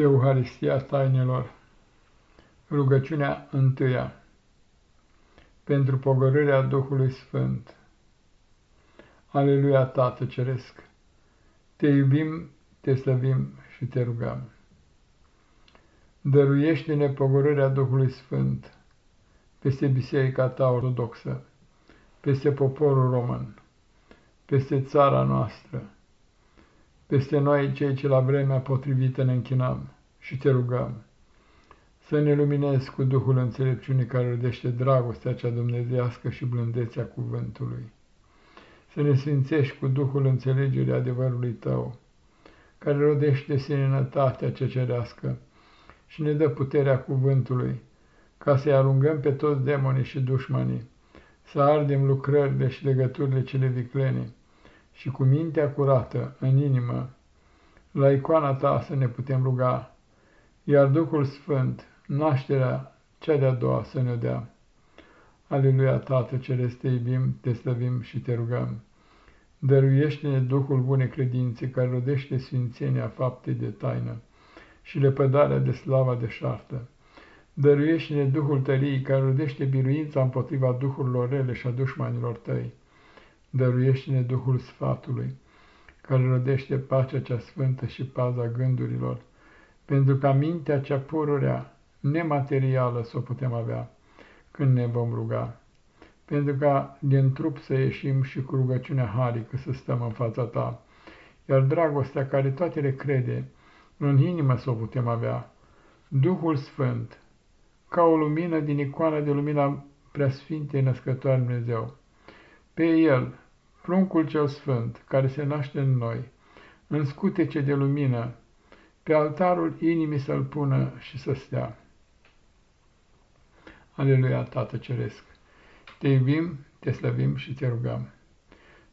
Euharistia tainelor Rugăciunea întâia Pentru pogorârea Duhului Sfânt Aleluia, Tată Ceresc! Te iubim, te slăvim și te rugăm. Dăruiește-ne pogorârea Duhului Sfânt peste Biserica ta ortodoxă, peste poporul român, peste țara noastră, peste noi cei ce la vremea potrivită ne închinăm și te rugăm să ne luminezi cu Duhul înțelepciunii care rodește dragostea cea dumnezească și blândețea cuvântului. Să ne sfințești cu Duhul înțelegerii adevărului tău, care rodește seninătatea ce cerească și ne dă puterea cuvântului, ca să-i alungăm pe toți demonii și dușmanii, să ardem lucrările și legăturile cele viclene, și cu mintea curată în inimă, la icoana ta să ne putem ruga, iar Duhul Sfânt, nașterea cea de-a doua să ne dea. Aleluia, Tată Celeste, te iubim, te slăvim și te rugăm. Dăruiește-ne Duhul bune credințe, care rodește sfințenia faptei de taină și lepădarea de slava de șartă. Dăruiește-ne Duhul tăriei, care rodește biruința împotriva duhurilor rele și a dușmanilor tăi dăruiește-ne Duhul Sfatului, care rodește pacea cea sfântă și paza gândurilor, pentru ca mintea cea pururea, nematerială, să o putem avea când ne vom ruga, pentru ca din trup să ieșim și cu rugăciunea harică să stăm în fața ta, iar dragostea care toate le crede, în inimă să o putem avea, Duhul Sfânt, ca o lumină din icoana de lumina preasfintei născătoare Dumnezeu, pe el, pruncul cel sfânt, care se naște în noi, în scutece de lumină, pe altarul inimii să-l pună și să stea. Aleluia, Tată Ceresc! Te iubim, te slăvim și te rugăm.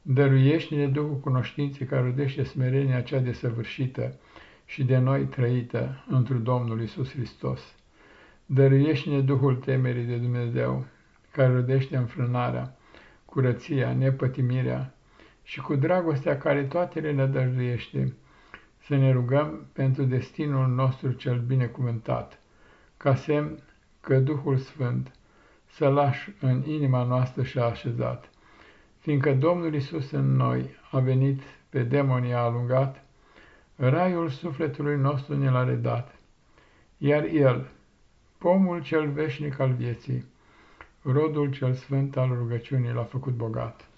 Dăruiește-ne Duhul cunoștinței care rodește smerenia cea desăvârșită și de noi trăită într Domnul Isus Hristos. Dăruiește-ne Duhul temerii de Dumnezeu, care rodește înfrânarea, curăția, nepătimirea și cu dragostea care toate le nădăjduiește, să ne rugăm pentru destinul nostru cel binecuvântat, ca semn că Duhul Sfânt să lași în inima noastră și a așezat, fiindcă Domnul Isus în noi a venit pe demonii a alungat, raiul sufletului nostru ne l-a redat, iar El, pomul cel veșnic al vieții, rodul cel sfânt al rugăciunii l-a făcut bogat.